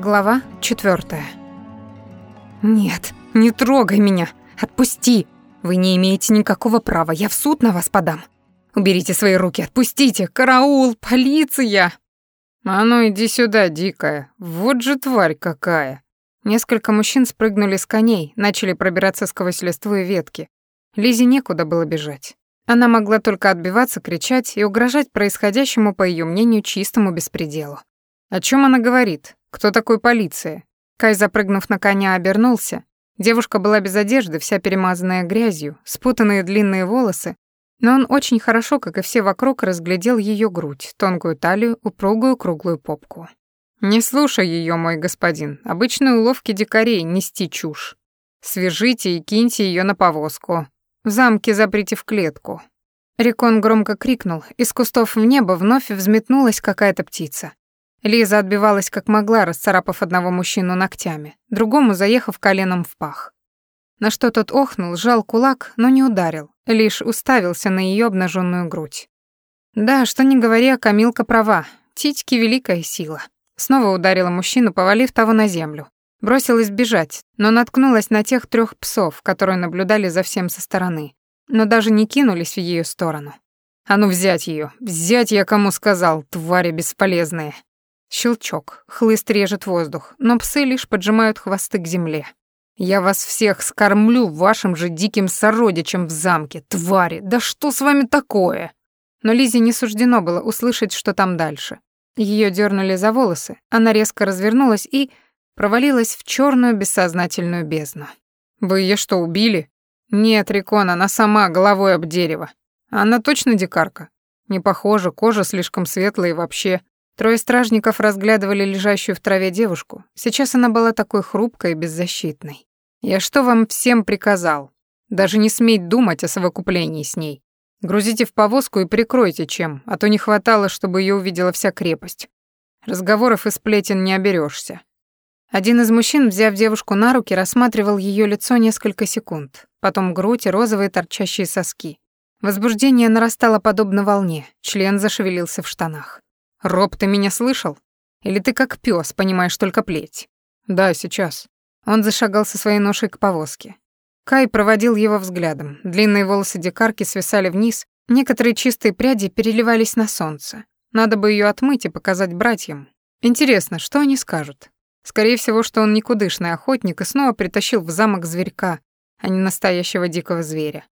Глава четвертая. «Нет, не трогай меня! Отпусти! Вы не имеете никакого права, я в суд на вас подам! Уберите свои руки, отпустите! Караул, полиция!» «А ну иди сюда, дикая! Вот же тварь какая!» Несколько мужчин спрыгнули с коней, начали пробираться сквозь листву и ветки. Лизе некуда было бежать. Она могла только отбиваться, кричать и угрожать происходящему, по ее мнению, чистому беспределу. О чем она говорит? Кто такой полиция? Кай, запрыгнув на коня, обернулся. Девушка была без одежды, вся перемазанная грязью, спутанные длинные волосы, но он очень хорошо, как и все вокруг, разглядел ее грудь, тонкую талию, упругую круглую попку. «Не слушай ее, мой господин. Обычные уловки дикарей — нести чушь. Свяжите и киньте ее на повозку. В замке заприте в клетку». Рекон громко крикнул, из кустов в небо вновь взметнулась какая-то птица. Лиза отбивалась как могла, расцарапав одного мужчину ногтями, другому заехав коленом в пах. На что тот охнул, сжал кулак, но не ударил, лишь уставился на ее обнаженную грудь. Да, что не говори, а Камилка права, титьки — великая сила. Снова ударила мужчину, повалив того на землю. Бросилась бежать, но наткнулась на тех трех псов, которые наблюдали за всем со стороны, но даже не кинулись в ее сторону. «А ну взять ее, Взять я кому сказал, твари бесполезные!» Щелчок, хлыст режет воздух, но псы лишь поджимают хвосты к земле. «Я вас всех скормлю вашим же диким сородичам в замке, твари! Да что с вами такое?» Но Лизе не суждено было услышать, что там дальше. Ее дернули за волосы, она резко развернулась и провалилась в черную бессознательную бездну. «Вы ее что, убили?» «Нет, Рикон, она сама, головой об дерево. Она точно дикарка? Не похожа, кожа слишком светлая и вообще...» Трое стражников разглядывали лежащую в траве девушку. Сейчас она была такой хрупкой и беззащитной. «Я что вам всем приказал? Даже не сметь думать о совокуплении с ней. Грузите в повозку и прикройте чем, а то не хватало, чтобы ее увидела вся крепость. Разговоров и сплетен не оберешься. Один из мужчин, взяв девушку на руки, рассматривал ее лицо несколько секунд, потом грудь и розовые торчащие соски. Возбуждение нарастало подобно волне, член зашевелился в штанах. «Роб, ты меня слышал? Или ты как пес, понимаешь только плеть?» «Да, сейчас». Он зашагал со своей ношей к повозке. Кай проводил его взглядом. Длинные волосы дикарки свисали вниз, некоторые чистые пряди переливались на солнце. Надо бы ее отмыть и показать братьям. Интересно, что они скажут? Скорее всего, что он никудышный охотник и снова притащил в замок зверька, а не настоящего дикого зверя.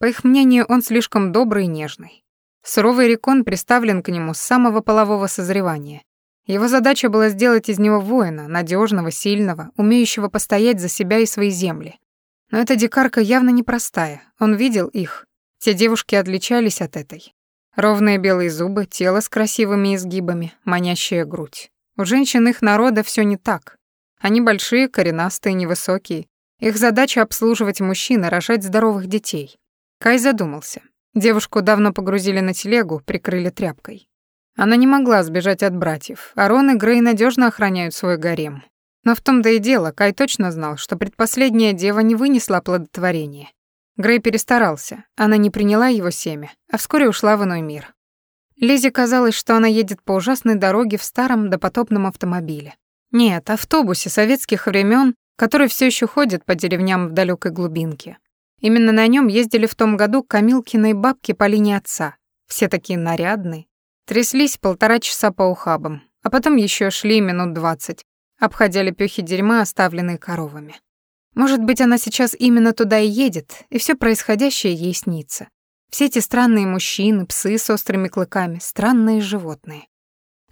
По их мнению, он слишком добрый и нежный. Суровый рекон приставлен к нему с самого полового созревания. Его задача была сделать из него воина, надежного, сильного, умеющего постоять за себя и свои земли. Но эта дикарка явно непростая. Он видел их. Те девушки отличались от этой. Ровные белые зубы, тело с красивыми изгибами, манящая грудь. У женщин их народа все не так. Они большие, коренастые, невысокие. Их задача обслуживать мужчин и рожать здоровых детей. Кай задумался. Девушку давно погрузили на телегу, прикрыли тряпкой. Она не могла сбежать от братьев, а Рон и Грей надежно охраняют свой гарем. Но в том-то и дело, Кай точно знал, что предпоследняя дева не вынесла оплодотворения. Грей перестарался, она не приняла его семя, а вскоре ушла в иной мир. Лизе казалось, что она едет по ужасной дороге в старом допотопном автомобиле. Нет, автобусе советских времен, который все еще ходит по деревням в далекой глубинке. Именно на нем ездили в том году Камилкиной бабки по линии отца. Все такие нарядные. Тряслись полтора часа по ухабам, а потом еще шли минут двадцать, обходя лепёхи дерьма, оставленные коровами. Может быть, она сейчас именно туда и едет, и все происходящее ей снится. Все эти странные мужчины, псы с острыми клыками, странные животные.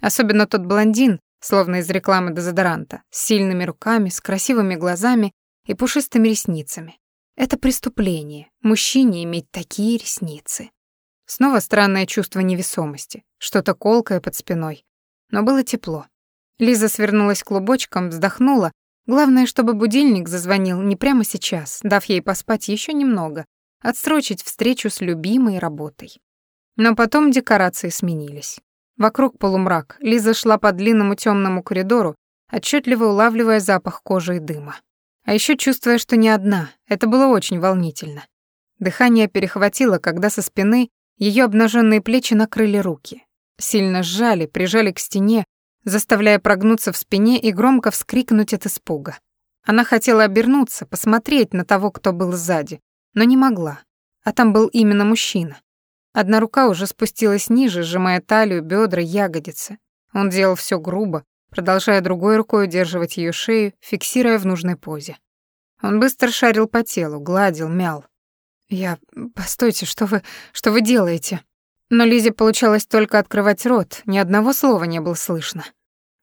Особенно тот блондин, словно из рекламы дезодоранта, с сильными руками, с красивыми глазами и пушистыми ресницами. Это преступление, мужчине иметь такие ресницы. Снова странное чувство невесомости, что-то колкое под спиной. Но было тепло. Лиза свернулась клубочком, вздохнула. Главное, чтобы будильник зазвонил не прямо сейчас, дав ей поспать еще немного, отсрочить встречу с любимой работой. Но потом декорации сменились. Вокруг полумрак, Лиза шла по длинному темному коридору, отчетливо улавливая запах кожи и дыма. А еще чувствуя, что не одна, это было очень волнительно. Дыхание перехватило, когда со спины ее обнаженные плечи накрыли руки. Сильно сжали, прижали к стене, заставляя прогнуться в спине и громко вскрикнуть от испуга. Она хотела обернуться, посмотреть на того, кто был сзади, но не могла. А там был именно мужчина. Одна рука уже спустилась ниже, сжимая талию, бедра, ягодицы. Он делал все грубо, продолжая другой рукой удерживать ее шею, фиксируя в нужной позе. Он быстро шарил по телу, гладил, мял. «Я... Постойте, что вы... Что вы делаете?» Но Лизе получалось только открывать рот, ни одного слова не было слышно.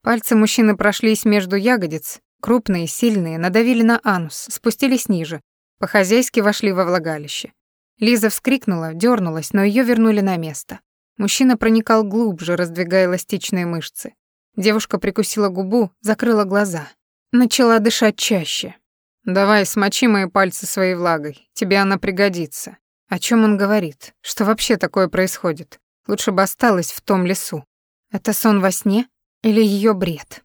Пальцы мужчины прошлись между ягодиц, крупные, сильные, надавили на анус, спустились ниже, по-хозяйски вошли во влагалище. Лиза вскрикнула, дернулась, но ее вернули на место. Мужчина проникал глубже, раздвигая эластичные мышцы. Девушка прикусила губу, закрыла глаза. Начала дышать чаще. «Давай, смочи мои пальцы своей влагой, тебе она пригодится». О чем он говорит? Что вообще такое происходит? Лучше бы осталась в том лесу. Это сон во сне или ее бред?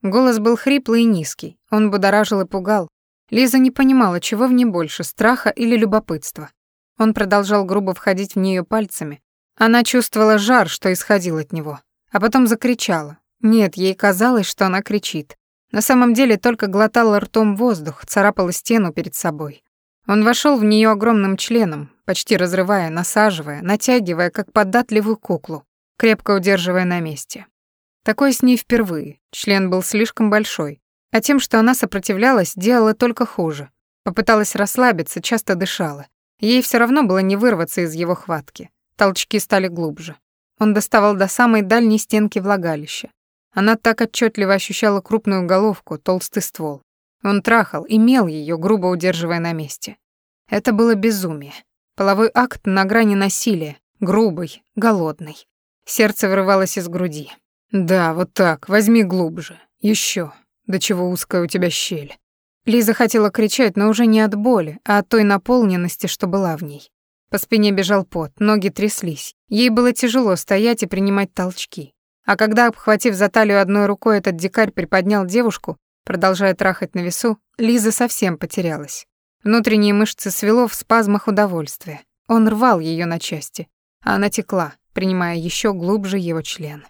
Голос был хриплый и низкий, он будоражил и пугал. Лиза не понимала, чего в ней больше, страха или любопытства. Он продолжал грубо входить в нее пальцами. Она чувствовала жар, что исходил от него, а потом закричала. Нет, ей казалось, что она кричит. На самом деле только глотала ртом воздух, царапала стену перед собой. Он вошел в нее огромным членом, почти разрывая, насаживая, натягивая, как податливую куклу, крепко удерживая на месте. Такое с ней впервые. Член был слишком большой, а тем, что она сопротивлялась, делала только хуже. Попыталась расслабиться, часто дышала. Ей все равно было не вырваться из его хватки. Толчки стали глубже. Он доставал до самой дальней стенки влагалища. Она так отчетливо ощущала крупную головку, толстый ствол. Он трахал, имел ее, грубо удерживая на месте. Это было безумие. Половой акт на грани насилия, грубый, голодный. Сердце вырывалось из груди. «Да, вот так, возьми глубже. Еще. До чего узкая у тебя щель». Лиза хотела кричать, но уже не от боли, а от той наполненности, что была в ней. По спине бежал пот, ноги тряслись. Ей было тяжело стоять и принимать толчки. А когда, обхватив за талию одной рукой, этот дикарь приподнял девушку, Продолжая трахать на весу, Лиза совсем потерялась. Внутренние мышцы свело в спазмах удовольствия. Он рвал ее на части, а она текла, принимая еще глубже его член.